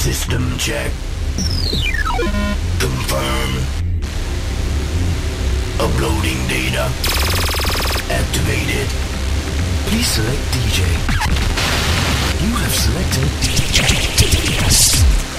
System check. Confirm. Uploading data. Activated. Please select DJ. You have selected DJ.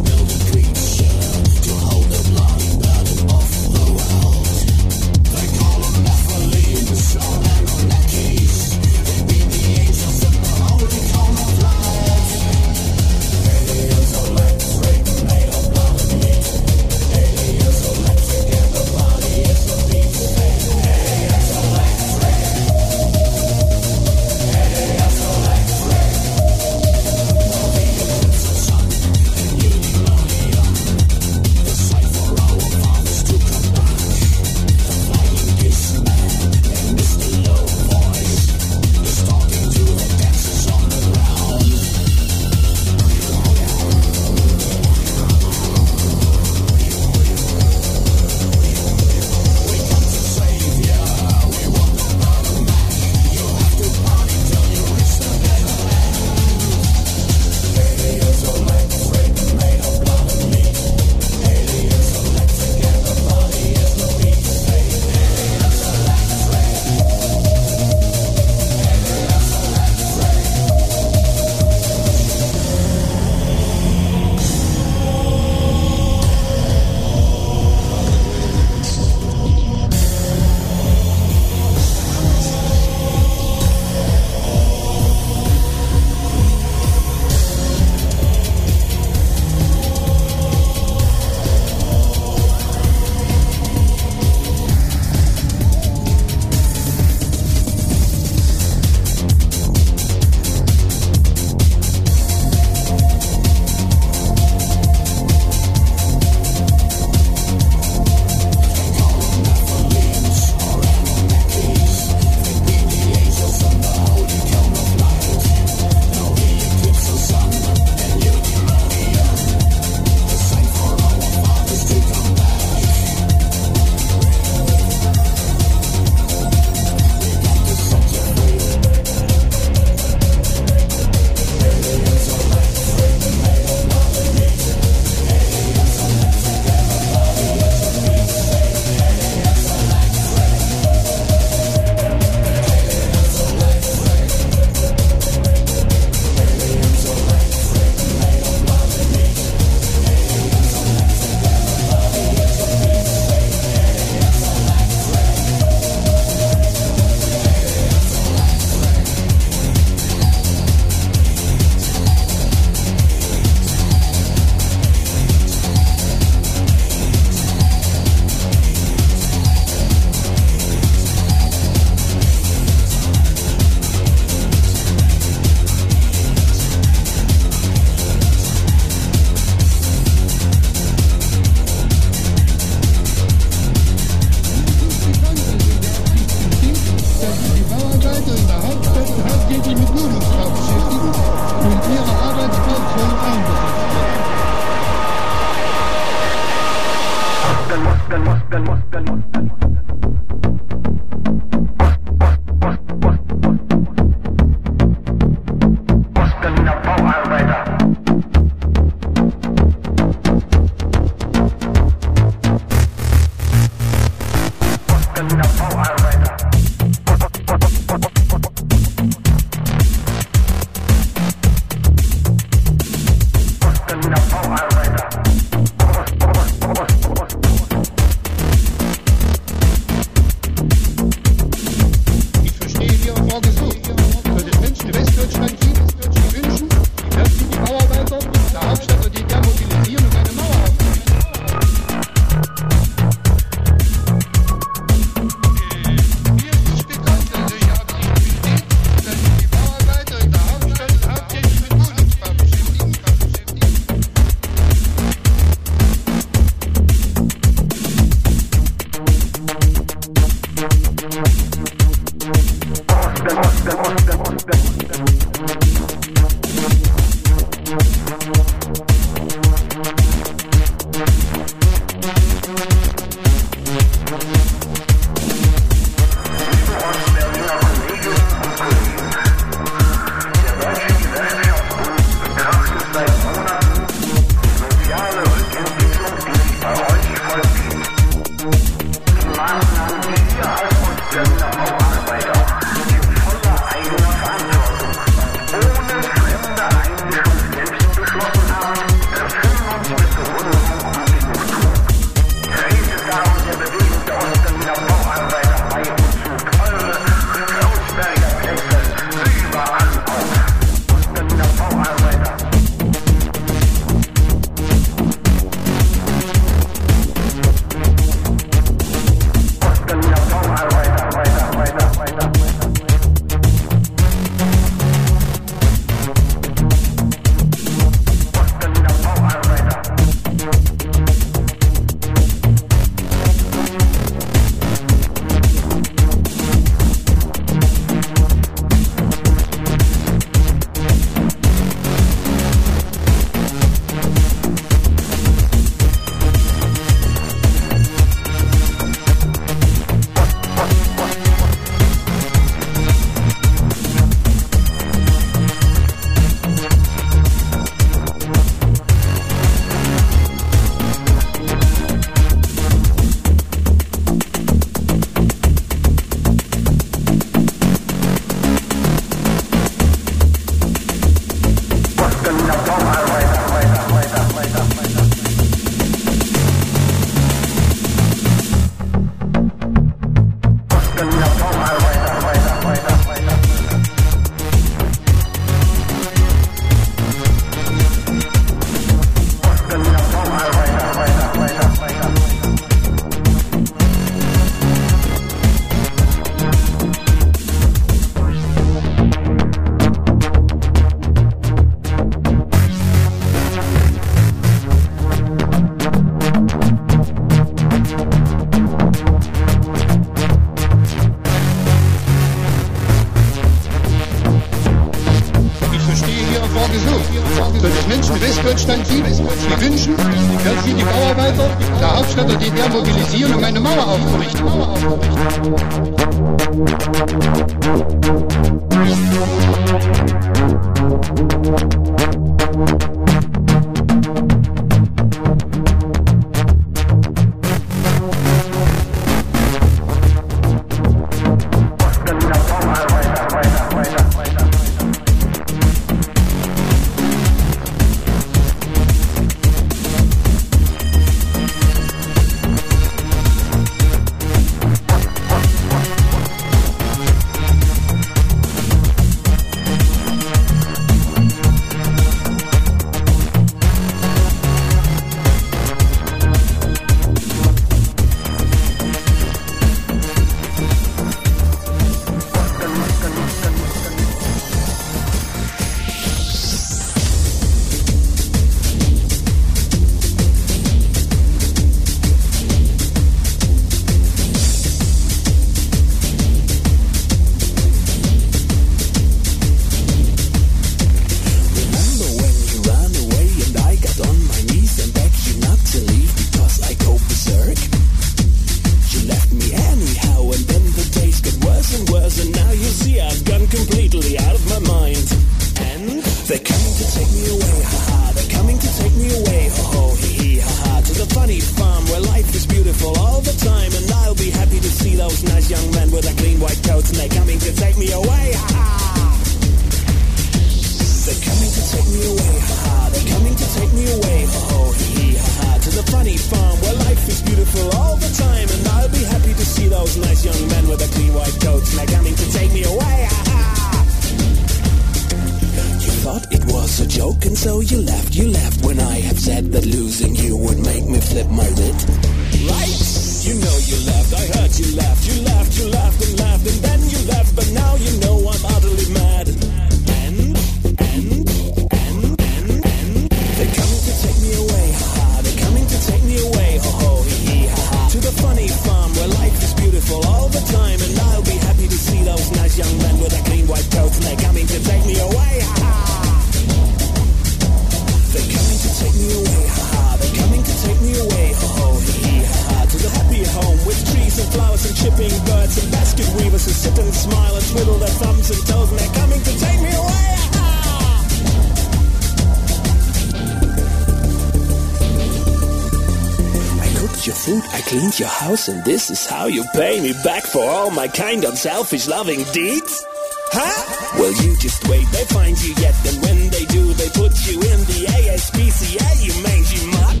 house and this is how you pay me back for all my kind unselfish loving deeds? Huh? Well, you just wait, they find you yet, and when they do, they put you in the ASPCA, you mangy mutt.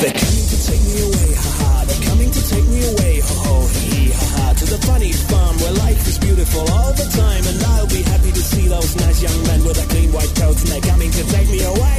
They're coming to take me away, haha, they're coming to take me away, ho ho, hee, haha, to the funny farm where life is beautiful all the time, and I'll be happy to see those nice young men with their clean white coats, and they're coming to take me away.